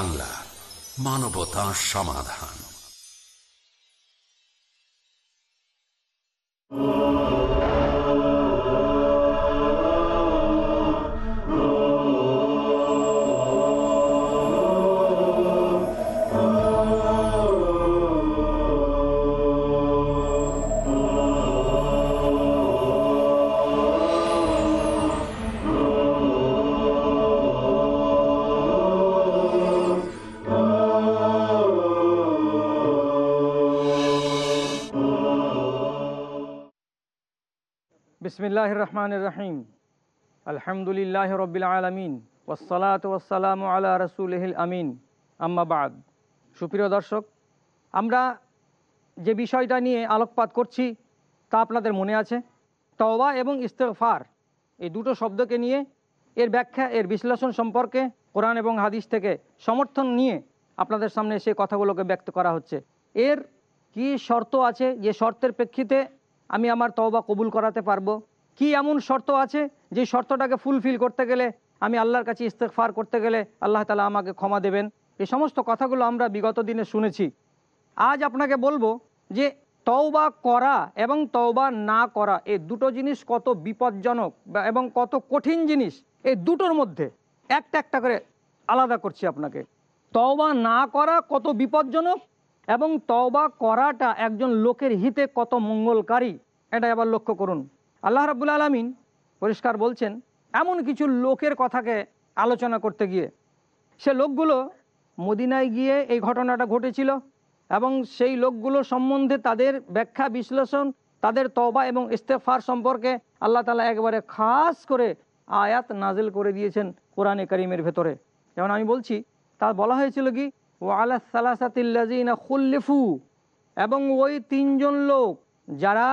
বাংলা মানবতা সমাধান। বিসমিল্লাহ রহমান রহিম আলহামদুলিল্লাহ রবিল আলমিন। ওসলাত ওসালাম আলা রসুলহিল আমিন। আম্মাবাদ সুপ্রিয় দর্শক, আমরা যে বিষয়টা নিয়ে আলোকপাত করছি, তা আপনাদের মনে আছে? তওবা এবং ইস্তেফার এই দুটো শব্দকে নিয়ে এর ব্যাখ্যা, এর বিশ্লেষণ সম্পর্কে কোরআন এবং হাদিস থেকে সমর্থন নিয়ে আপনাদের সামনে সে কথাগুলোকে ব্যক্ত করা হচ্ছে। এর কি শর্ত আছে? যে শর্তের প্রেক্ষিতে আমি আমার তওবা কবুল করাতে পারব? কি এমন শর্ত আছে যে শর্তটাকে ফুলফিল করতে গেলে আমি আল্লাহর কাছে ইস্তেকফার করতে গেলে আল্লাহ তালা আমাকে ক্ষমা দেবেন? এই সমস্ত কথাগুলো আমরা বিগত দিনে শুনেছি। আজ আপনাকে বলব যে তওবা করা এবং তওবা না করা, এই দুটো জিনিস কত বিপজ্জনক এবং কত কঠিন জিনিস, এই দুটোর মধ্যে একটা একটা করে আলাদা করছি আপনাকে। তওবা না করা কত বিপজ্জনক এবং তওবা করাটা একজন লোকের হিতে কত মঙ্গলকারী, এটা আবার লক্ষ্য করুন। আল্লাহ রাবুল আলমিন পরিষ্কার বলছেন, এমন কিছু লোকের কথাকে আলোচনা করতে গিয়ে, সে লোকগুলো মদিনায় গিয়ে এই ঘটনাটা ঘটেছিল এবং সেই লোকগুলো সম্বন্ধে তাদের ব্যাখ্যা, বিশ্লেষণ, তাদের তবা এবং ইস্তেফার সম্পর্কে আল্লাহ তালা একবারে খাস করে আয়াত নাজিল করে দিয়েছেন কোরআনে করিমের ভেতরে। যেমন আমি বলছি, তা বলা হয়েছিল কি ও আল্লাহ সালাসাতিল্লাজিনা খুল্লিফু এবং ওই তিনজন লোক যারা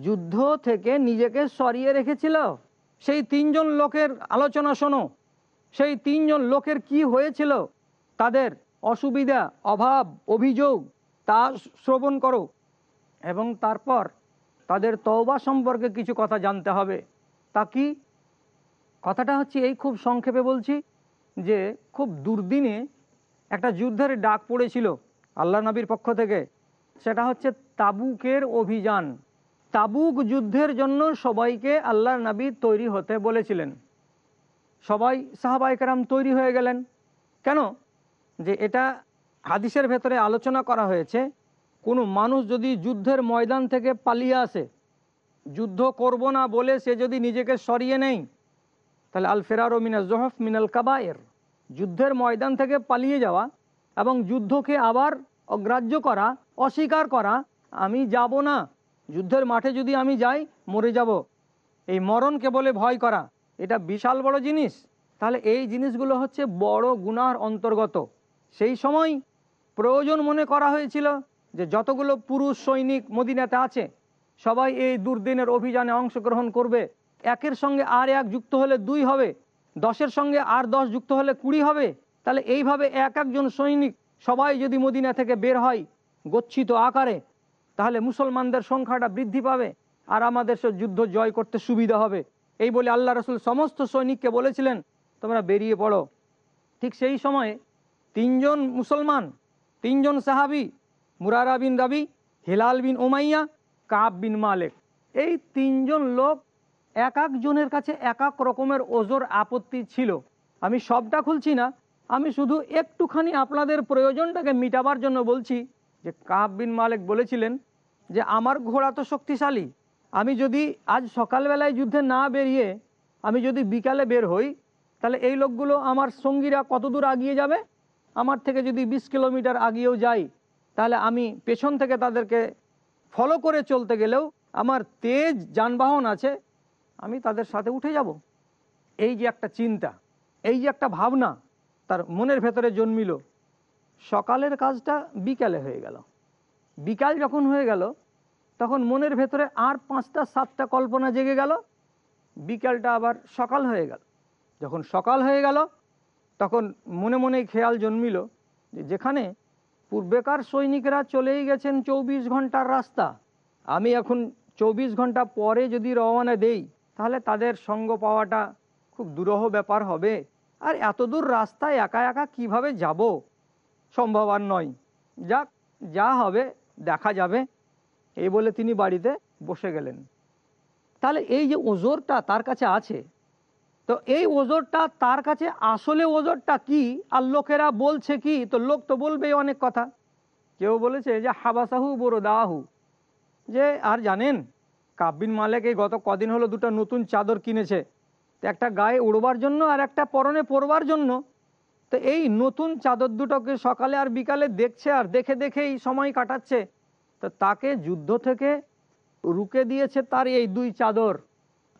যুদ্ধ থেকে নিজেকে সরিয়ে রেখেছিল। সেই তিনজন লোকের আলোচনা শোনো। সেই তিনজন লোকের কি হয়েছিল? তাদের অসুবিধা, অভাব, অভিযোগ তা শ্রবণ করো এবং তারপর তাদের তওবা সম্পর্কে কিছু কথা জানতে হবে। তা কি? কথাটা হচ্ছে এই খুব সংক্ষেপে বলছি যে, খুব দুর্দিনে একটা যুদ্ধের ডাক পড়েছিল আল্লাহ নবীর পক্ষ থেকে। সেটা হচ্ছে তাবুকের অভিযান। তাবুক যুদ্ধের জন্য সবাইকে আল্লাহ নবী তৈরি হতে বলেছিলেন। সবাই সাহাবাইকেরাম তৈরি হয়ে গেলেন। কেন? যে এটা হাদিসের ভেতরে আলোচনা করা হয়েছে, কোনো মানুষ যদি যুদ্ধের ময়দান থেকে পালিয়ে আসে, যুদ্ধ করব না বলে সে যদি নিজেকে সরিয়ে নেই তাহলে আল ফেরারো মিনাল জহফ মিনাল কাবায়ের। যুদ্ধের ময়দান থেকে পালিয়ে যাওয়া এবং যুদ্ধকে আবার অগ্রাহ্য করা, অস্বীকার করা, আমি যাব না। যুদ্ধের মাঠে যদি আমি যাই, মরে যাব। এই মরণকে বলে ভয় করা, এটা বিশাল বড় জিনিস। তাহলে এই জিনিসগুলো হচ্ছে বড় গুনার অন্তর্গত। সেই সময় প্রয়োজন মনে করা হয়েছিল যে যতগুলো পুরুষ সৈনিক মদিনাতে আছে, সবাই এই দুর্দিনের অভিযানে অংশগ্রহণ করবে। একের সঙ্গে আর এক যুক্ত হলে দুই হবে, দশের সঙ্গে আর দশ যুক্ত হলে কুড়ি হবে। তাহলে এইভাবে এক একজন সৈনিক সবাই যদি মদিনা থেকে বের হয়, গচ্ছিত আকারে তাহলে মুসলমানদের সংখ্যাটা বৃদ্ধি পাবে আর আমাদের সে যুদ্ধ জয় করতে সুবিধা হবে। এই বলে আল্লাহ রসুল সমস্ত সৈনিককে বলেছিলেন, তোমরা বেরিয়ে পড়ো। ঠিক সেই সময়ে তিনজন মুসলমান, তিনজন সাহাবি, মুরারা বিন রাবি, হিলাল বিন ওমাইয়া কাব বিন মালেক। এই তিনজন লোক এক একজনের কাছে এক এক রকমের ওজোর আপত্তি ছিল। আমি সবটা খুলছি না, আমি শুধু একটুখানি আপনাদের প্রয়োজনটাকে মিটাবার জন্য বলছি যে কাব বিন মালেক বলেছিলেন যে, আমার ঘোড়া তো শক্তিশালী। আমি যদি আজ সকালবেলায় যুদ্ধে না বেরিয়ে, আমি যদি বিকালে বের হই, তাহলে এই লোকগুলো আমার সঙ্গীরা কতদূর আগিয়ে যাবে? আমার থেকে যদি ২০ কিলোমিটার আগিয়েও যাই, তাহলে আমি পেছন থেকে তাদেরকে ফলো করে চলতে গেলেও আমার তেজ যানবাহন আছে, আমি তাদের সাথে উঠে যাব। এই যে একটা চিন্তা, এই যে একটা ভাবনা তার মনের ভেতরে জন্মিল। সকালের কাজটা বিকালে হয়ে গেল। বিকাল যখন হয়ে গেল, তখন মনের ভেতরে আর পাঁচটা, সাতটা কল্পনা জেগে গেল। বিকালটা আবার সকাল হয়ে গেল। যখন সকাল হয়ে গেল, তখন মনে মনে খেয়াল জন্মিল যেখানে পূর্বেকার সৈনিকরা চলেই গেছেন চৌবিশ ঘণ্টার রাস্তা, আমি এখন চব্বিশ ঘণ্টা পরে যদি রওনা দেই, তাহলে তাদের সঙ্গ পাওয়াটা খুব দুরহ ব্যাপার হবে। আর এত দূর রাস্তায় একা একা কীভাবে যাব? সম্ভব আর নয়। যাক, যা হবে, দেখা যাবে। এই বলে তিনি বাড়িতে বসে গেলেন। তাহলে এই যে ওজোরটা তার কাছে আছে, তো এই ওজোরটা তার কাছে আসলে ওজোরটা কি? আর লোকেরা বলছে কি? তো লোক তো বলবেই অনেক কথা। কেউ বলেছে যে, হাবাসাহু বড় দাহু যে, আর জানেন কাব্বিন মালেক এই গত কদিন হলো দুটো নতুন চাদর কিনেছে। একটা গায়ে উড়বার জন্য আর একটা পরনে পরবার জন্য। তো এই নতুন চাদর দুটোকে সকালে আর বিকালে দেখছে আর দেখে দেখেই সময় কাটাচ্ছে। তো তাকে যুদ্ধ থেকে রুকে দিয়েছে তার এই দুই চাদর।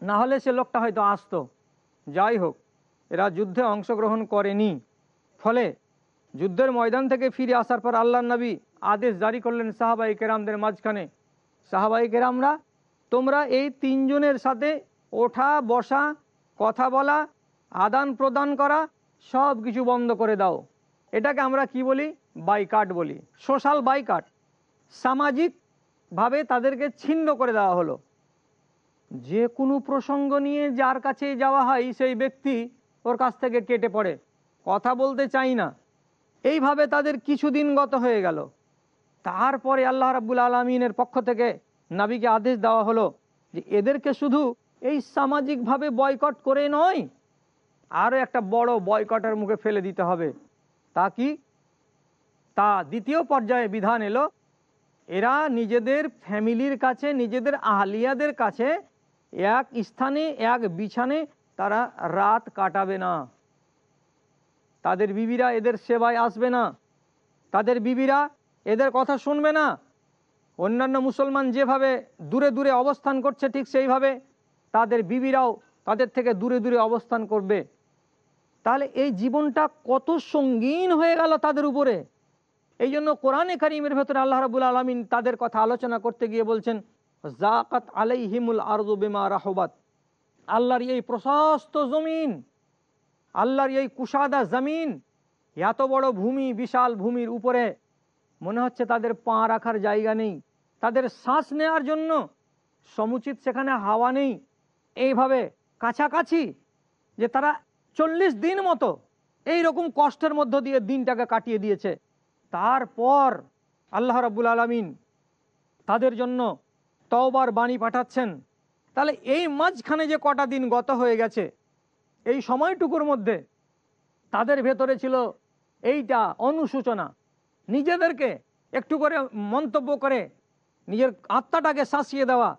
না হলে সে লোকটা হয়তো আসতো। যাই হোক, এরা যুদ্ধে অংশগ্রহণ করেনি। ফলে যুদ্ধের ময়দান থেকে ফিরে আসার পর আল্লাহ নবী আদেশ জারি করলেন সাহাবাই কেরামদের মাঝখানে। সাহাবাই কেরামরা, তোমরা এই তিনজনের সাথে ওঠা, বসা, কথা বলা আদান প্রদান করা সব কিছু বন্ধ করে দাও। এটাকে আমরা কি বলি? বাইকাট বলি। Social boycott. সামাজিকভাবে তাদেরকে ছিন্ন করে দেওয়া হলো। যে কোনো প্রসঙ্গ নিয়ে যার কাছে যাওয়া হয়, সেই ব্যক্তি ওর কাছ থেকে কেটে পড়ে। কথা বলতে চাই না। এইভাবে তাদের কিছুদিন গত হয়ে গেল। তারপরে আল্লাহ রাব্বুল আলমিনের পক্ষ থেকে নাবিকে আদেশ দেওয়া হলো যে, এদেরকে শুধু এই সামাজিকভাবে বয়কট করে নয় আরও একটা বড় বয়কটের মুখে ফেলে দিতে হবে। তা কি? তা দ্বিতীয় পর্যায়ে বিধান এলো, এরা নিজেদের ফ্যামিলির কাছে, নিজেদের আহলিয়াদের কাছে এক স্থানে, এক বিছানে তারা রাত কাটাবে না। তাদের বিবিরা এদের সেবায় আসবে না। তাদের বিবিরা এদের কথা শুনবে না। অন্যান্য মুসলমান যেভাবে দূরে দূরে অবস্থান করছে ঠিক সেইভাবে তাদের বিবিরাও তাদের থেকে দূরে দূরে অবস্থান করবে। তাহলে এই জীবনটা কত সঙ্গীন হয়ে গেল তাদের উপরে? এই জন্য কোরআনে কারিমের ভেতরে আল্লাহ রাবুল আলমিন তাদের কথা আলোচনা করতে গিয়ে বলছেন, জাকাত আলাইহিমুল আরদু বিমা রাহবাত। আল্লাহর এই প্রশস্ত জমিন, আল্লাহর এই কুষাদা জমিন, এত বড় ভূমি, বিশাল ভূমির উপরে মনে হচ্ছে তাদের পা রাখার জায়গা নেই। তাদের শ্বাস নেওয়ার জন্য সমুচিত সেখানে হাওয়া নেই। এইভাবে কাছাকাছি যে তারা চল্লিশ দিন মতো এই রকম কষ্টের মধ্য দিয়ে দিনটাকে কাটিয়ে দিয়েছে। তারপর আল্লাহ রাবুল আলমিন তাদের জন্য তওবার বাণী পাঠাচ্ছেন। তাহলে এই মাঝখানে যে কটা দিন গত হয়ে গেছে, এই সময়টুকুর মধ্যে তাদের ভেতরে ছিল এইটা অনুসূচনা নিজেদেরকে একটু করে মন্তব্য করে, নিজের আত্মাটাকে শাসিয়ে দেওয়া,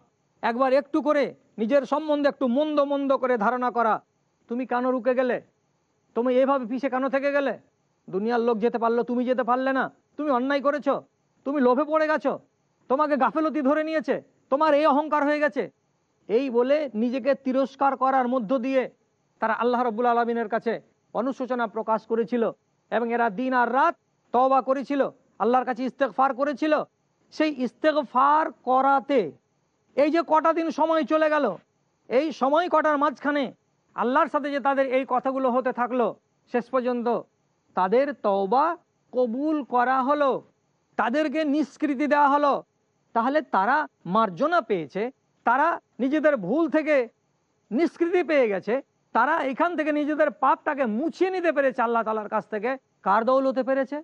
একবার একটু করে নিজের সম্বন্ধে একটু মন্দ মন্দ করে ধারণা করা তুমি কেন রুকে গেলে? তুমি এভাবে পিছে কেন থেকে গেলে? দুনিয়ার লোক যেতে পারল, তুমি যেতে পারলে না। তুমি অন্যায় করেছ, তুমি লোভে পড়ে গেছো, তোমাকে গাফেলতি ধরে নিয়েছে, তোমার এই অহংকার হয়ে গেছে। এই বলে নিজেকে তিরস্কার করার মধ্য দিয়ে তারা আল্লাহ রব্বুল আলমিনের কাছে অনুশোচনা প্রকাশ করেছিল এবং এরা দিন আর রাত তওবা করেছিল, আল্লাহর কাছে ইস্তেকফার করেছিল। সেই ইস্তেকফার করাতে এই যে কটা দিন সময় চলে গেল, এই সময় কটার মাঝখানে আল্লাহর সাথে যে তাদের এই কথাগুলো হতে থাকল, শেষ পর্যন্ত তাদের তওবা কবুল করা হলো, তাদেরকে নিষ্কৃতি দেওয়া হলো। তাহলে তারা মার্জনা পেয়েছে, তারা নিজেদের ভুল থেকে নিষ্কৃতি পেয়ে গেছে, তারা এখান থেকে নিজেদের পাপটাকে মুছিয়ে নিতে পেরেছে আল্লাহ তালার কাছ থেকে। কার দৌলতে পেরেছে?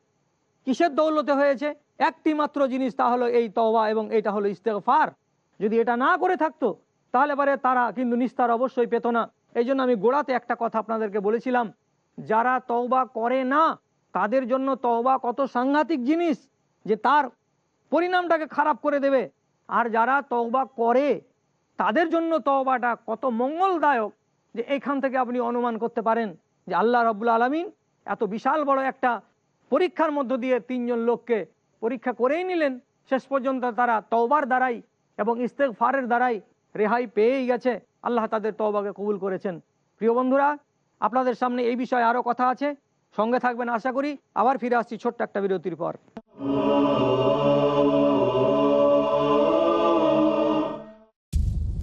কিসের দৌলতে হয়েছে? একটি মাত্র জিনিস, তা হলো এই তওবা এবং এটা হলো ইস্তেগফার। যদি এটা না করে থাকতো, তাহলে পরে তারা কিন্তু নিস্তার অবশ্যই পেত না। এই জন্য আমি গোড়াতে একটা কথা আপনাদেরকে বলেছিলাম, যারা তওবা করে না, তাদের জন্য তওবা কত সাংঘাতিক জিনিস যে তার পরিণামটাকে খারাপ করে দেবে। আর যারা তওবা করে, তাদের জন্য তওবাটা কত মঙ্গলদায়ক যে এখান থেকে আপনি অনুমান করতে পারেন যে আল্লাহ রব্বুল আলমিন এত বিশাল বড় একটা পরীক্ষার মধ্য দিয়ে তিনজন লোককে পরীক্ষা করেই নিলেন। শেষ পর্যন্ত তারা তওবার দ্বারাই এবং ইস্তেকফারের দ্বারাই রেহাই পেয়েই গেছে। আল্লাহ তাদের তওবাকে কবুল করেছেন। প্রিয় বন্ধুরা, আপনাদের সামনে এই বিষয়ে আরও কথা আছে। সঙ্গে থাকবেন আশা করি। আবার ফিরে আসছি ছোট্ট একটা বিরতির পর।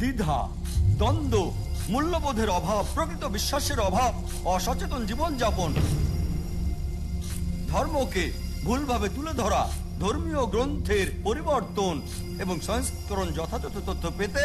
দ্বিধা, দ্বন্দ্ব, মূল্যবোধের অভাব, প্রকৃত বিশ্বাসের অভাব, অসচেতন জীবনযাপন, ধর্মকে ভুলভাবে তুলে ধরা, ধর্মীয় গ্রন্থের পরিবর্তন এবং সংস্করণ যথাযথ তথ্য পেতে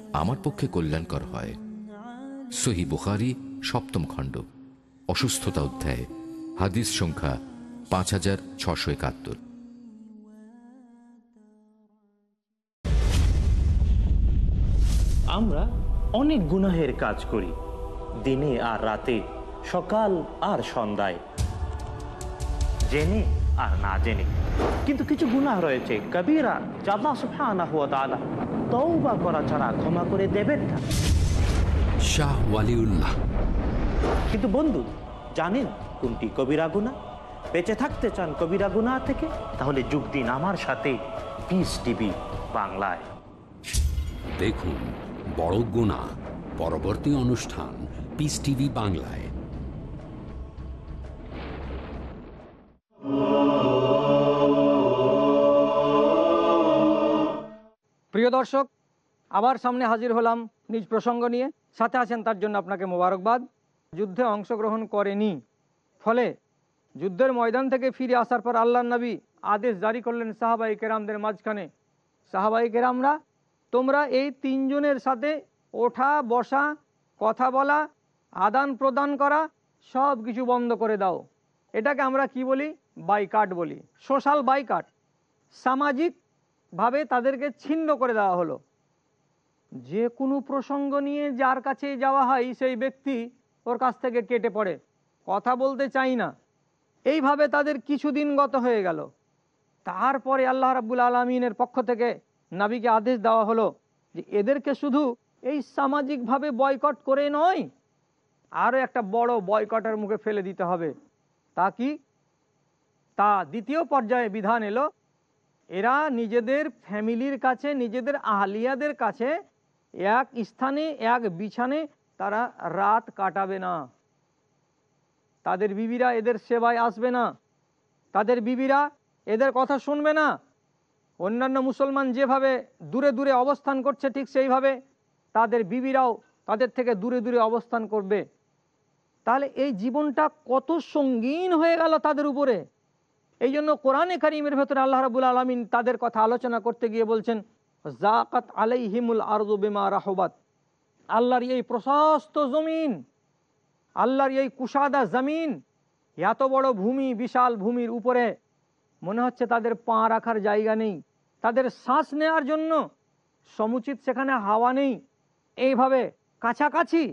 আমার পক্ষে কল্যাণকর হয়। সহি বুখারি, সপ্তম খণ্ড, অসুস্থতা অধ্যায়, হাদিস সংখ্যা পাঁচ হাজার ছশো একাত্তর। আমরা অনেক গুনাহের কাজ করি, দিনে আর রাতে, সকাল আর সন্ধ্যায়, জেনে আর না জেনে। কিন্তু কিছু গুনাহ রয়েছে, কবিরা জাদা সুফানা হুয়া তাআলা তওবা করা ছাড়া ক্ষমা করে দেবেন না। শাহ ওয়ালিউল্লাহ। কিন্তু বন্ধু জানেন কোনটি কবিরা গুনাহ? বেঁচে থাকতে চান কবিরা গুনাহ থেকে তাহলে যোগ দিন আমার সাথে। পিস টিভি বাংলায়। দেখুন বড় গুণা পরবর্তী অনুষ্ঠান পিস টিভি বাংলায়। প্রিয় দর্শক, আবার সামনে হাজির হলাম নিজ প্রসঙ্গ নিয়ে। সাথে আছেন তার জন্য আপনাকে মোবারকবাদ। যুদ্ধে অংশগ্রহণ করেনি, ফলে যুদ্ধের ময়দান থেকে ফিরে আসার পর আল্লাহ নবী আদেশ জারি করলেন সাহাবাই কেরামদের মাঝখানে। সাহাবাই কেরামরা, তোমরা এই তিনজনের সাথে ওঠা, বসা, কথা বলা, আদান প্রদান করা, সব কিছু বন্ধ করে দাও। এটাকে আমরা কি বলি? বাইকাট বলি। Social boycott. সামাজিকভাবে তাদেরকে ছিন্ন করে দেওয়া হলো। যে কোনো প্রসঙ্গ নিয়ে যার কাছে যাওয়া হয়, সেই ব্যক্তি ওর কাছ থেকে কেটে পড়ে। কথা বলতে চাই না। এইভাবে তাদের কিছুদিন গত হয়ে গেল। তারপরে আল্লাহ রাব্বুল আলমিনের পক্ষ থেকে নাবিকে আদেশ দেওয়া হলো যে, এদেরকে শুধু এই সামাজিকভাবে বয়কট করে নয়, আরও একটা বড় বয়কটের মুখে ফেলে দিতে হবে। তা কি? তা দ্বিতীয় পর্যায়ে বিধান এলো এরা নিজেদের ফ্যামিলির কাছে, নিজেদের আহলিয়াদের কাছে এক স্থানে, এক বিছানে তারা রাত কাটাবে না। তাদের বিবিরা এদের সেবায় আসবে না। তাদের বিবিরা এদের কথা শুনবে না। অন্যান্য মুসলমান যেভাবে দূরে দূরে অবস্থান করছে ঠিক সেইভাবে তাদের বিবিরাও তাদের থেকে দূরে দূরে অবস্থান করবে। তাহলে এই জীবনটা কত সঙ্গীন হয়ে গেল তাদের উপরে। এই জন্য কোরআনে কারিমের ভেতরে আল্লাহ রাবুল আলমিন তাদের কথা আলোচনা করতে গিয়ে বলছেন, জাকাত আলাইহিমুল আরদু বিমা রাহবাত। আল্লাহর এই প্রশস্ত জমিন, আল্লাহর এই কুষাদা জমিন, এত বড় ভূমি, বিশাল ভূমির উপরে মনে হচ্ছে তাদের পা রাখার জায়গা নেই। তাদের শ্বাস নেওয়ার জন্য সমুচিত সেখানে হাওয়া নেই। এইভাবে কাছাকাছি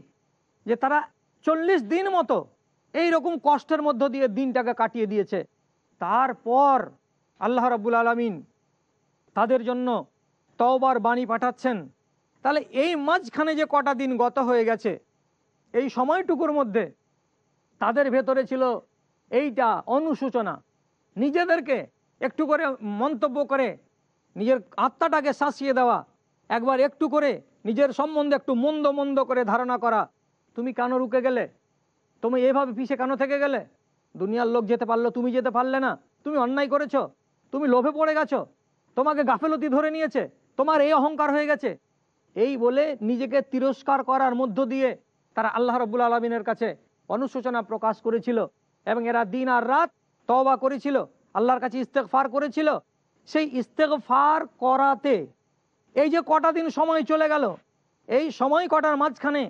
যে তারা চল্লিশ দিন মতো এই রকম কষ্টের মধ্য দিয়ে দিনটাকে কাটিয়ে দিয়েছে। তারপর আল্লাহ রাবুল আলমিন তাদের জন্য তওবার বাণী পাঠাচ্ছেন। তাহলে এই মাঝখানে যে কটা দিন গত হয়ে গেছে, এই সময়টুকুর মধ্যে তাদের ভেতরে ছিল এইটা অনুসূচনা নিজেদেরকে একটু করে মন্তব্য করে, নিজের আত্মাটাকে শাসিয়ে দেওয়া, একবার একটু করে নিজের সম্বন্ধে একটু মন্দ মন্দ করে ধারণা করা। তুমি কেন রুকে গেলে? তুমি এভাবে পিছে কেন থেকে গেলে? দুনিয়ার লোক যেতে পারল, তুমি যেতে পারলে না। তুমি অন্যায় করেছ, তুমি লোভে পড়ে গেছো, তোমাকে গাফেলতি ধরে নিয়েছে, তোমার এই অহংকার হয়ে গেছে। এই বলে নিজেকে তিরস্কার করার মধ্য দিয়ে তারা আল্লাহ রব্বুল আলমিনের কাছে অনুশোচনা প্রকাশ করেছিল এবং এরা দিন আর রাত তওবা করেছিল, আল্লাহর কাছে ইস্তেকফার করেছিল। সেই ইস্তেকফার করাতে এই যে কটা দিন সময় চলে গেল, এই সময় কটার মাঝখানে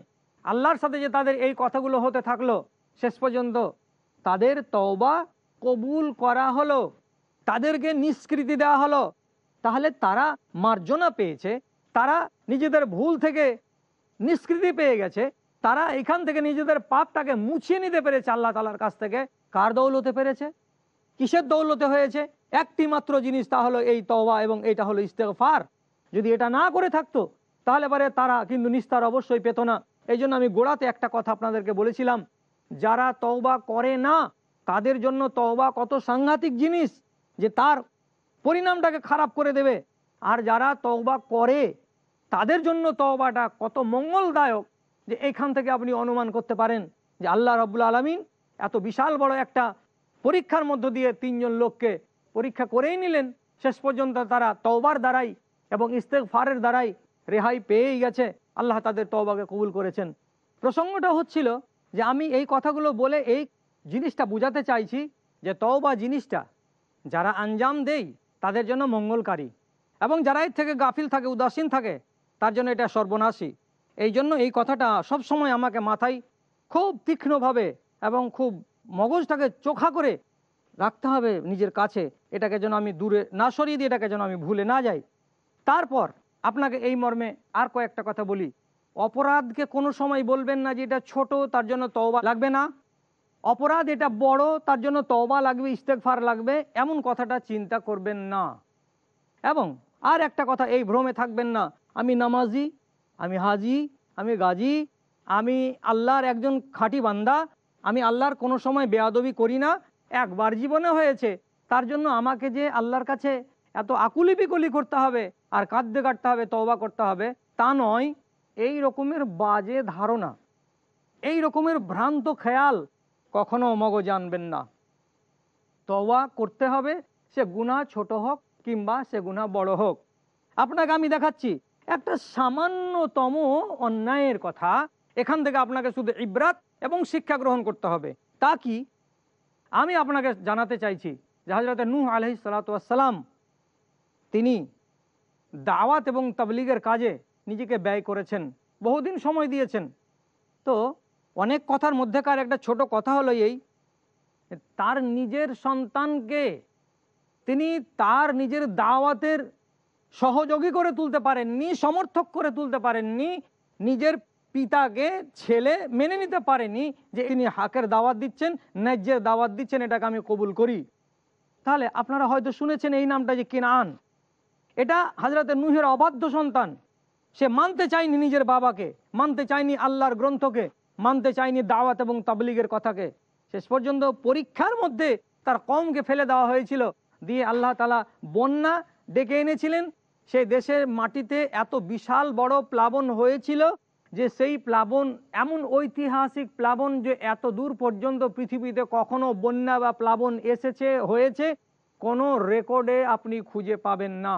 আল্লাহর সাথে যে তাদের এই কথাগুলো হতে থাকল, শেষ পর্যন্ত তাদের তওবা কবুল করা হলো, তাদেরকে নিষ্কৃতি দেওয়া হলো। তাহলে তারা মার্জনা পেয়েছে, তারা নিজেদের ভুল থেকে নিষ্কৃতি পেয়ে গেছে, তারা এখান থেকে নিজেদের পাপটাকে মুছিয়ে নিতে পেরেছে আল্লাহ তালার কাছ থেকে। কার দৌলতে পেরেছে? কিসের দৌলতে হয়েছে? একটি মাত্র জিনিস তা হলো এই তওবা এবং এটা হলো ইস্তেগফার। যদি এটা না করে থাকতো, তাহলে পরে তারা কিন্তু নিস্তার অবশ্যই পেত না। এই জন্য আমি গোড়াতে একটা কথা আপনাদেরকে বলেছিলাম যারা তওবা করে না, তাদের জন্য তওবা কত সাংঘাতিক জিনিস যে তার পরিণামটাকে খারাপ করে দেবে। আর যারা তওবা করে, তাদের জন্য তওবাটা কত মঙ্গলদায়ক যে এখান থেকে আপনি অনুমান করতে পারেন যে আল্লাহ রব্বুল আলমিন এত বিশাল বড় একটা পরীক্ষার মধ্য দিয়ে তিনজন লোককে পরীক্ষা করেই নিলেন। শেষ পর্যন্ত তারা তওবার দ্বারাই এবং ইস্তেগফারের দ্বারাই রেহাই পেয়েই গেছে। আল্লাহ তাদের তওবাকে কবুল করেছেন। প্রসঙ্গটা হচ্ছিল যে আমি এই কথাগুলো বলে এই জিনিসটা বুঝাতে চাইছি যে তওবা জিনিসটা যারা আঞ্জাম দেই, তাদের জন্য মঙ্গলকারী। এবং যারা এর থেকে গাফিল থাকে, উদাসীন থাকে, তার জন্য এটা সর্বনাশী। এই জন্য এই কথাটা সব সময় আমাকে মাথায় খুব তীক্ষ্ণভাবে এবং খুব মগজটাকে চোখা করে রাখতে হবে নিজের কাছে। এটাকে যেন আমি দূরে না সরিয়ে দিই, এটাকে যেন আমি ভুলে না যাই। তারপর আপনাকে এই মর্মে আর কয়েকটা কথা বলি। অপরাধকে কোনো সময় বলবেন না যে এটা ছোট, তার জন্য তওবা লাগবে না। অপরাধ এটা বড়, তার জন্য তওবা লাগবে ইস্তেকফার লাগবে, এমন কথাটা চিন্তা করবেন না। এবং আর একটা কথা, এই ভ্রমে থাকবেন না। আমি নামাজি, আমি হাজি, আমি গাজী, আমি আল্লাহর একজন খাঁটি বান্দা, আমি আল্লাহর কোনো সময় বেয়াদবি করি না। একবার জীবনে হয়েছে, তার জন্য আমাকে যে আল্লাহর কাছে এত আকুলি বিকুলি করতে হবে, আর কাঁদতে কাটতে হবে, তওবা করতে হবে, তা নয়। এই রকমের বাজে ধারণা, এই রকমের ভ্রান্ত খেয়াল কখনো মগজ আনবেন না। তওয়া করতে হবে, সে গুণা ছোট হোক কিংবা সে গুণা বড় হোক। আপনাকে আমি দেখাচ্ছি একটা সামান্যতম অন্যায়ের কথা। এখান থেকে আপনাকে শুধু ইব্রাত এবং শিক্ষা গ্রহণ করতে হবে। তা কি? আমি আপনাকে জানাতে চাইছি যে হজরত নূহ আলহি সালাতাম তিনি দাওয়াত এবং তাবলিগের কাজে নিজেকে ব্যয় করেছেন, বহুদিন সময় দিয়েছেন। তো অনেক কথার মধ্যেকার একটা ছোট কথা হলো এই তার নিজের সন্তানকে তিনি তার নিজের দাওয়াতের সহযোগী করে তুলতে পারেননি, সমর্থক করে তুলতে পারেননি, নিজের পিতাকে ছেলে মেনে নিতে পারেনি যে ইনি হাকের দাওয়াত দিচ্ছেন, ন্যায্যের দাওয়াত দিচ্ছেন, এটাকে আমি কবুল করি। তাহলে আপনারা হয়তো শুনেছেন এই নামটা যে কিনান। এটা হাজরাতে নুহের অবাধ্য সন্তান। সে মানতে চায়নি নিজের বাবাকে, মানতে চায়নি আল্লাহর গ্রন্থকে, মানতে চায়নি দাওয়াত এবং তাবলিগের কথাকে। শেষ পর্যন্ত পরীক্ষার মধ্যে তার কমকে ফেলে দেওয়া হয়েছিল। দিয়ে আল্লাহ তালা বন্যা ডেকে এনেছিলেন। সেই দেশের মাটিতে এত বিশাল বড় প্লাবন হয়েছিল যে সেই প্লাবন এমন ঐতিহাসিক প্লাবন যে এত দূর পর্যন্ত পৃথিবীতে কখনো বন্যা বা প্লাবন এসেছে, হয়েছে, কোনো রেকর্ডে আপনি খুঁজে পাবেন না।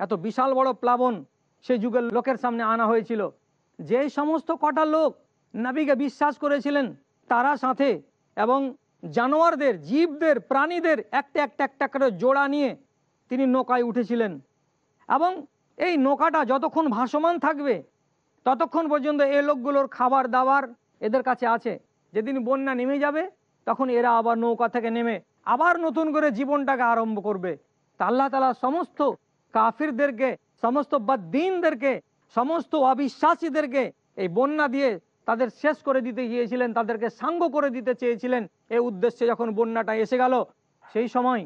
এত বিশাল বড় প্লাবন সে যুগের লোকের সামনে আনা হয়েছিল। যে সমস্ত কটা লোক নাবিকে বিশ্বাস করেছিলেন, তারা সাথে এবং জানোয়ারদের, জীবদের, প্রাণীদের একটা একটা একটা করে জোড়া নিয়ে তিনি নৌকায় উঠেছিলেন। এবং এই নৌকাটা যতক্ষণ ভাসমান থাকবে, ততক্ষণ পর্যন্ত এই লোকগুলোর খাবার দাবার এদের কাছে আছে। যেদিন বন্যা নেমে যাবে, তখন এরা আবার নৌকা থেকে নেমে আবার নতুন করে জীবনটাকে আরম্ভ করবে। তা আল্লাহ তালা সমস্ত কাফিরদেরকে সমস্ত বাদ্দিনদেরকে, সমস্ত অবিশ্বাসীদেরকে এই বন্যা দিয়ে তাদের শেষ করে দিতে গিয়েছিলেন, তাদেরকে সাঙ্গ করে দিতে চেয়েছিলেন। এ উদ্দেশ্যে যখন বন্যাটা এসে গেল, সেই সময়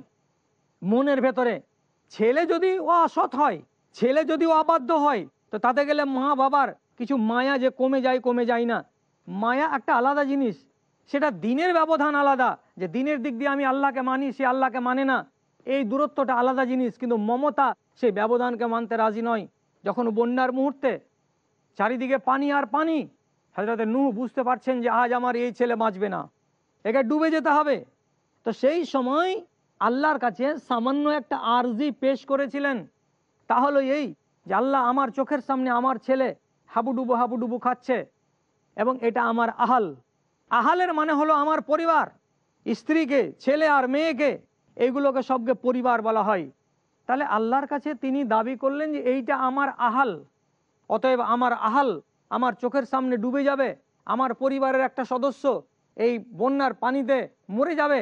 মনের ভেতরে, ছেলে যদি ও অসৎ হয়, ছেলে যদি ও অবাধ্য হয়, তো তাতে গেলে মা বাবার কিছু মায়া যে কমে যায় কমে যায় না। মায়া একটা আলাদা জিনিস, সেটা দিনের ব্যবধান আলাদা, যে দিনের দিক দিয়ে আমি আল্লাহকে মানি, সে আল্লাহকে মানে না। এই দূরত্বটা আলাদা জিনিস, কিন্তু মমতা সেই ব্যবধানকে মানতে রাজি নয়। যখন বন্যার মুহূর্তে চারিদিকে পানি আর পানি হাজরাতে নূহ বুঝতে পারছেন যে আজ আমার এই ছেলে বাঁচবে না। একে ডুবে যেতে হবে। তো সেই সময় আল্লাহর কাছে সামান্য একটা আরজি পেশ করেছিলেন। তা হলো এই যে আল্লাহ আমার চোখের সামনে আমার ছেলে হাবুডুবু হাবুডুবু খাচ্ছে এবং এটা আমার আহাল। আহালের মানে হলো আমার পরিবার। স্ত্রীকে, ছেলে আর মেয়েকে, এইগুলোকে সবকে পরিবার বলা হয়। তাহলে আল্লাহর কাছে তিনি দাবি করলেন যে এইটা আমার আহাল। অতএব আমার আহাল আমার চোখের সামনে ডুবে যাবে, আমার পরিবারের একটা সদস্য এই বন্যার পানিতে মরে যাবে।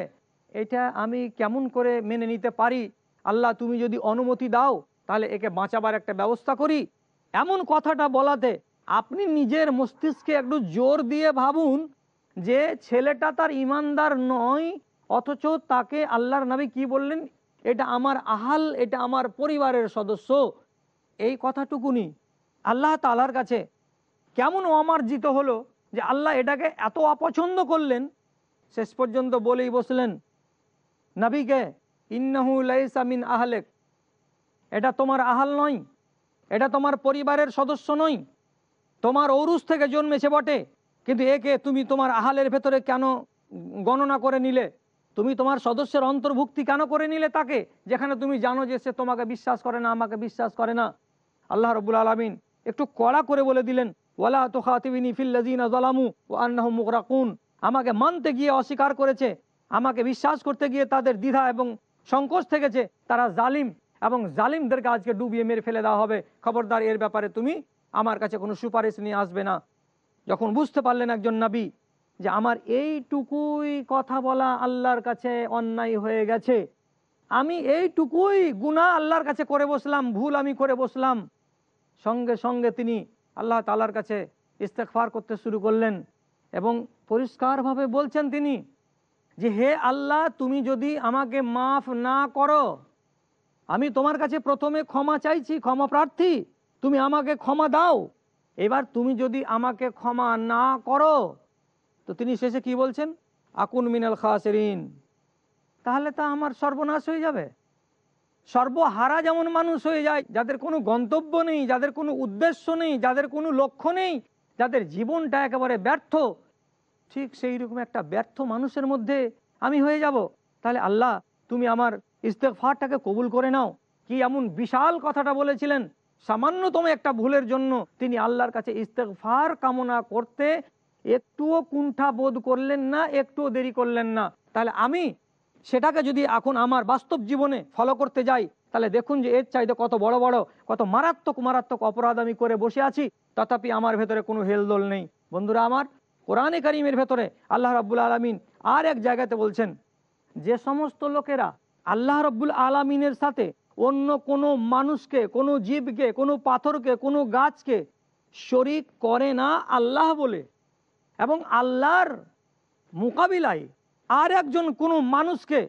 এটা আমি কেমন করে মেনে নিতে পারি? আল্লাহ তুমি যদি অনুমতি দাও, তাহলে একে বাঁচাবার একটা ব্যবস্থা করি। এমন কথাটা বলাতে আপনি নিজের মস্তিষ্কে একটু জোর দিয়ে ভাবুন যে ছেলেটা তার ইমানদার নয়, অথচ তাকে আল্লাহর নবী কি বললেন? এটা আমার আহাল, এটা আমার পরিবারের সদস্য। এই কথাটুকুনি আল্লাহ তালার কাছে কেমন অমার্জিত হলো যে আল্লাহ এটাকে এত অপছন্দ করলেন? শেষ পর্যন্ত বলেই বসলেন নবীকে ইন্নাহু লাইসা মিন আহলেক। এটা তোমার আহাল নয়, এটা তোমার পরিবারের সদস্য নয়। তোমার ঔরুস থেকে জন্মেছে বটে, কিন্তু একে তুমি তোমার আহালের ভেতরে কেন গণনা করে নিলে? তুমি তোমার সদস্যের অন্তর্ভুক্তি কেন করে নিলে তাকে? যেখানে তুমি জানো যে সে তোমাকে বিশ্বাস করে না, আমাকে বিশ্বাস করে না। আল্লাহ রবুল আলমিন একটু কড়া করে বলে দিলেন, ওয়ালা তো খাতিবিনী ফিল্লাজিনা জলামু ও আন্নাহ মুকরাকুন আমাকে মানতে গিয়ে অস্বীকার করেছে, আমাকে বিশ্বাস করতে গিয়ে তাদের দ্বিধা এবং সংকোচ থেকেছে। তারা জালিম এবং জালিমদেরকে আজকে ডুবিয়ে মেরে ফেলে দেওয়া হবে। খবরদার, এর ব্যাপারে তুমি আমার কাছে কোনো সুপারিশ নিয়ে আসবে না। যখন বুঝতে পারলেন একজন নবী যে আমার এইটুকুই কথা বলা আল্লাহর কাছে অন্যায় হয়ে গেছে। আমি এইটুকুই গুনাহ আল্লাহর কাছে করে বসলাম, ভুল আমি করে বসলাম। সঙ্গে সঙ্গে তিনি আল্লাহ তালার কাছে ইস্তেকফার করতে শুরু করলেন এবং পরিষ্কারভাবে বলছেন তিনি যে, হে আল্লাহ, তুমি যদি আমাকে মাফ না করো, আমি তোমার কাছে প্রথমে ক্ষমা চাইছি, ক্ষমা প্রার্থী, তুমি আমাকে ক্ষমা দাও। এবার তুমি যদি আমাকে ক্ষমা না করো তো তিনি শেষে কি বলছেন? আকুন মিনাল খাসেরিন। তাহলে তা আমার সর্বনাশ হয়ে যাবে। সর্বহারা যেমন মানুষ হয়ে যায়, যাদের কোনো গন্তব্য নেই, যাদের কোনো উদ্দেশ্য নেই, যাদের কোনো লক্ষ্য নেই, যাদের জীবনটা একেবারে ব্যর্থ, ঠিক সেই রকম একটা ব্যর্থ মানুষের মধ্যে আমি হয়ে যাব। তাহলে আল্লাহ, তুমি আমার ইস্তেকফারটাকে কবুল করে নাও। কি এমন বিশাল কথাটা বলেছিলেন? সামান্যতম একটা ভুলের জন্য তিনি আল্লাহর কাছে ইস্তেকফার কামনা করতে একটুও কুণ্ঠা বোধ করলেন না, একটুও দেরি করলেন না। তাহলে আমি সেটাকে যদি এখন আমার বাস্তব জীবনে ফলো করতে যাই, তাহলে দেখুন যে এর চাইতে কত বড় বড়, কত মারাত্মক মারাত্মক অপরাধ আমি করে বসে আছি, তথাপি আমার ভেতরে কোনো হেলদোল নেই। বন্ধুরা আমার, কোরআনে কারিমের ভেতরে আল্লাহ রাব্বুল আলমিন আর এক জায়গাতে বলছেন, যে সমস্ত লোকেরা আল্লাহ রব্বুল আলমিনের সাথে অন্য কোনো মানুষকে, কোনো জীবকে, কোনো পাথরকে, কোনো গাছকে শরিক করে না আল্লাহ বলে এবং আল্লাহর মোকাবিলায় আর একজন কোনো মানুষকে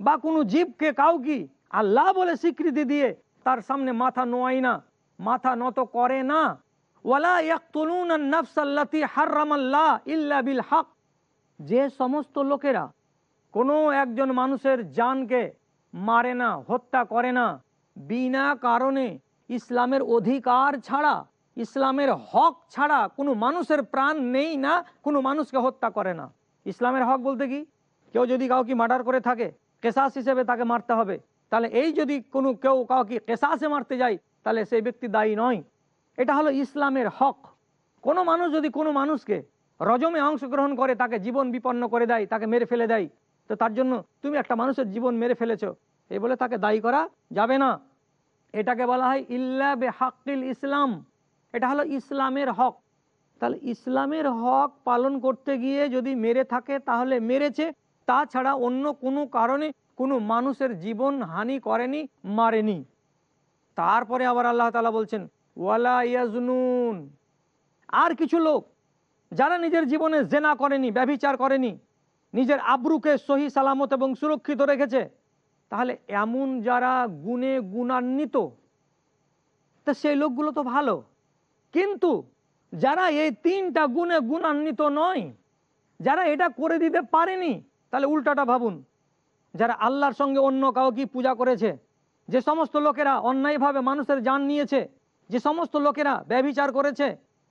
বা কোনো জীবকে কাউকে আল্লাহ বলে স্বীকৃতি দিয়ে তার সামনে মাথা নোয়াই না, মাথা নত করে না। ওয়ালা ইয়াকতুলুন হাররামাল্লাহ ইল্লা বিল হক। যে সমস্ত লোকেরা কোনো একজন মানুষের জানকে মারে না, হত্যা করে না, বিনা কারণে ইসলামের অধিকার ছাড়া ইসলামের হক ছাড়া কোনো মানুষের প্রাণ নেই না, কোনো মানুষকে হত্যা করে না। ইসলামের হক বলতে কি? কেউ যদি কাউকে মার্ডার করে থাকে, কেসাস হিসেবে তাকে মারতে হবে। তাহলে এই যদি কোনো কেউ কাউকে কেসাসে মারতে যায়, তাহলে সেই ব্যক্তি দায়ী নয়। এটা হলো ইসলামের হক। কোনো মানুষ যদি কোনো মানুষকে রজমে অংশগ্রহণ করে, তাকে জীবন বিপন্ন করে দেয়, তাকে মেরে ফেলে দেয়, তো তার জন্য তুমি একটা মানুষের জীবন মেরে ফেলেছো। এই বলে তাকে দায়ী করা যাবে না। এটাকে বলা হয় ইল্লা বে হাক্কিল ইসলাম। এটা হলো ইসলামের হক। তাহলে ইসলামের হক পালন করতে গিয়ে যদি মেরে থাকে, তাহলে মেরেছে। তাছাড়া অন্য কোনো কারণে কোনো মানুষের জীবন হানি করেনি, মারেনি। তারপরে আবার আল্লাহ তালা বলছেন, ওয়ালা ইয়াজনুন। আর কিছু লোক, যারা নিজের জীবনে জেনা করেনি, ব্যভিচার করেনি, নিজের আব্রুকে সহি সালামত এবং সুরক্ষিত রেখেছে, তাহলে এমন যারা গুণে গুণান্বিত, তা সেই লোকগুলো তো ভালো। কিন্তু যারা এই তিনটা গুণে গুণান্বিত নয়, যারা এটা করে দিতে পারেনি, তাহলে উল্টাটা ভাবুন। যারা আল্লাহর সঙ্গে অন্য কাউকে পূজা করেছে, যে সমস্ত লোকেরা অন্যায়ভাবে মানুষের জান নিয়েছে, যে সমস্ত লোকেরা ব্যবিচার করেছে,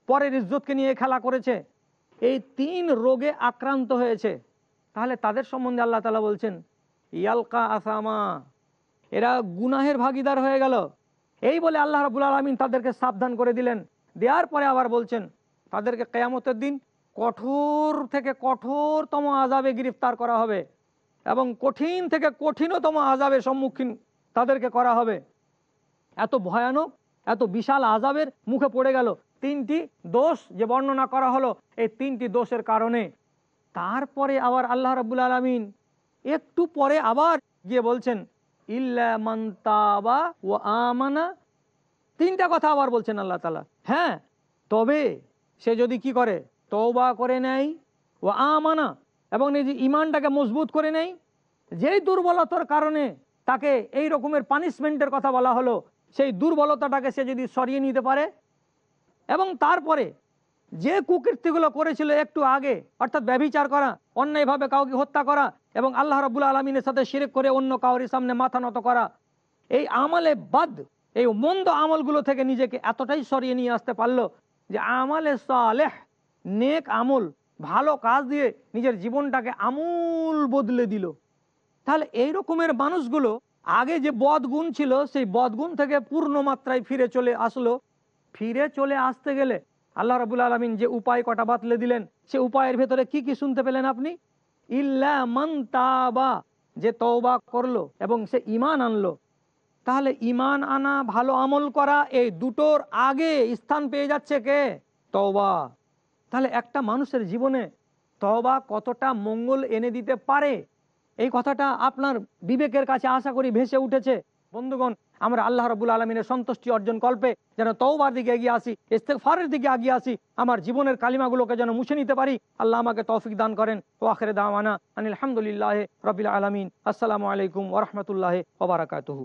পরের ইজ্জতকে নিয়ে খেলা করেছে, এই তিন রোগে আক্রান্ত হয়েছে, তাহলে তাদের সম্বন্ধে আল্লাহ তালা বলছেন, ইয়ালকা আসামা, এরা গুনাহের ভাগিদার হয়ে গেল। এই বলে আল্লাহ রাবুল আলমিন তাদেরকে সাবধান করে দিলেন। দেওয়ার পরে আবার বলছেন, তাদেরকে কেয়ামতের দিন কঠোর থেকে কঠোরতম আজাবে গ্রেফতার করা হবে এবং কঠিন থেকে কঠিনতম আজাবের সম্মুখীন তাদেরকে করা হবে। এত ভয়ানক, এত বিশাল আজাবের মুখে পড়ে গেল। তিনটি দোষ যে বর্ণনা করা হলো, এই তিনটি দোষের কারণে। তারপরে আবার আল্লাহ রাবুল আলমিন একটু পরে আবার গিয়ে বলছেন, ইল্লা মান্তাবা ও আমানা তিনটা কথা আবার বলছেন আল্লাহ তালা হ্যাঁ তবে সে যদি কি করে? তওবা করে নেয় ও আমানা, এবং নিজে ইমানটাকে মজবুত করে নেয়। যেই দুর্বলতার কারণে তাকে এই রকমের পানিশমেন্টের কথা বলা হলো, সেই দুর্বলতাটাকে সে যদি সরিয়ে নিতে পারে, এবং তারপরে যে কুকীর্তিগুলো করেছিল একটু আগে, অর্থাৎ ব্যভিচার করা, অন্যায়ভাবে কাউকে হত্যা করা, এবং আল্লাহ রবুল্লা আলমিনের সাথে শিরিক করে অন্য কাউরির সামনে মাথা নত করা, এই আমলে বাদ এই মন্দ আমলগুলো থেকে নিজেকে এতটাই সরিয়ে নিয়ে আসতে পারল যে আমলে সালেহ, নেক আমল, ভালো কাজ দিয়ে নিজের জীবনটাকে আমূল বদলে দিল। তাহলে এই রকমের মানুষগুলো আগে যে বদগুণ ছিল, সেই বদগুণ থেকে পূর্ণ মাত্রায় ফিরে চলে আসলো। ফিরে চলে আসতে গেলে আল্লাহ রাবুল আলমিন যে উপায় কটা বাতলে দিলেন, সে উপায়ের ভেতরে কি কি শুনতে পেলেন আপনি? ইল্লা মান তাবা, যে তওবা করল এবং সে ইমান আনলো। তাহলে ইমান আনা, ভালো আমল করা, এই দুটোর আগে স্থান পেয়ে যাচ্ছে কে? তওবা। তাহলে একটা মানুষের জীবনে তওবা কতটা মঙ্গল এনে দিতে পারে? এই কথাটা আপনার বিবেকের কাছে আশা করি ভেসে উঠেছে। বন্ধুগণ, আমরা আল্লাহ রবুল আলমিনের সন্তুষ্টি অর্জন কল্পে যেন তৌবার দিকে এগিয়ে আসি ইস্তেফারের দিকে এগিয়ে আসি, আমার জীবনের কালিমাগুলোকে যেন মুছে নিতে পারি। আল্লাহ আমাকে তৌফিক দান করেন। ও আখরে দাওয়ানা আনিল আলহামদুলিল্লাহ রবিল আলমিন। আসসালামু আলাইকুম ওরহমতুল্লাহ ওবরাকাতহু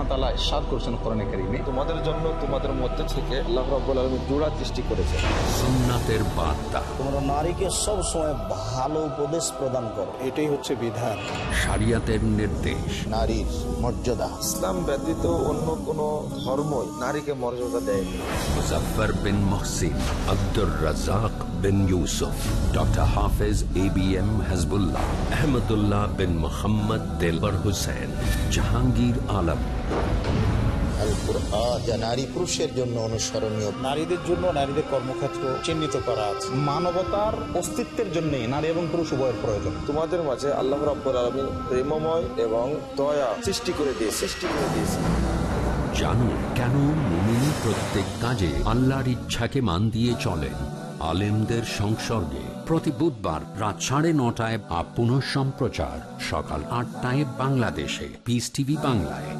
সুবহানাহু ওয়া তাআলা করেছেন কোরআনে কারিমে। তোমাদের জন্য তোমাদের মধ্যে থেকে আল্লাহ রব্বুল আলমী জোড়া সৃষ্টি করেছে সুন্নাতের বার্তা। তোমরা নারীকে সবসময় ভালো উপদেশ প্রদান করো। এটাই হচ্ছে বিধান। শরিয়াতের নির্দেশ। নারীর মর্যাদা। ইসলাম ব্যতীত অন্য কোন ধর্মই নারীকে মর্যাদা দেয়নি। Muzaffar bin Mohsin Abdur Razzak bin Yusuf doctor Hafez A B M Hasbullah Ahmadullah bin Mohammad Delwar Hussain Jahangir Alam. Al Quran যা নারী পুরুষের জন্য অনুসরণীয়। নারীদের জন্য নারীদের কর্মক্ষেত্র চিহ্নিত করা আছে। মানবতার অস্তিত্বের জন্য নারী এবং পুরুষ উভয়ের প্রয়োজন। তোমাদের মাঝে আল্লাহ রাব্বুল আলামিন প্রেমময় এবং দয়া সৃষ্টি করে দিয়ে সৃষ্টি করে দিয়েছে। জানুন কেন মুমিন প্রত্যেক কাজে আল্লাহর ইচ্ছাকে মান দিয়ে চলেন? আলেমদের সংসর্গে। প্রতি বুধবার রাত সাড়ে নটায় আপ সম্প্রচার সকাল আটটায় বাংলাদেশে। পিস টিভি বাংলায়।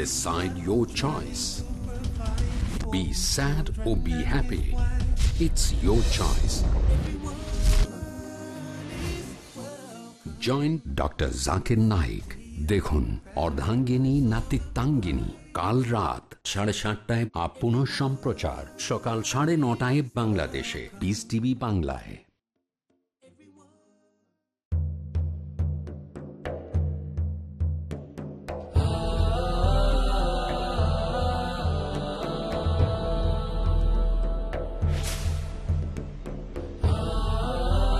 Decide your choice. Be sad or be happy. It's your choice. Joint doctor Zakir Naik দেখুন অর্ধাঙ্গিনী নাতিত্বাঙ্গিনী কাল রাত সাড়ে সাতটায় আপ সম্প্রচার সকাল সাড়ে নটায় বাংলাদেশে বিস টিভি বাংলায়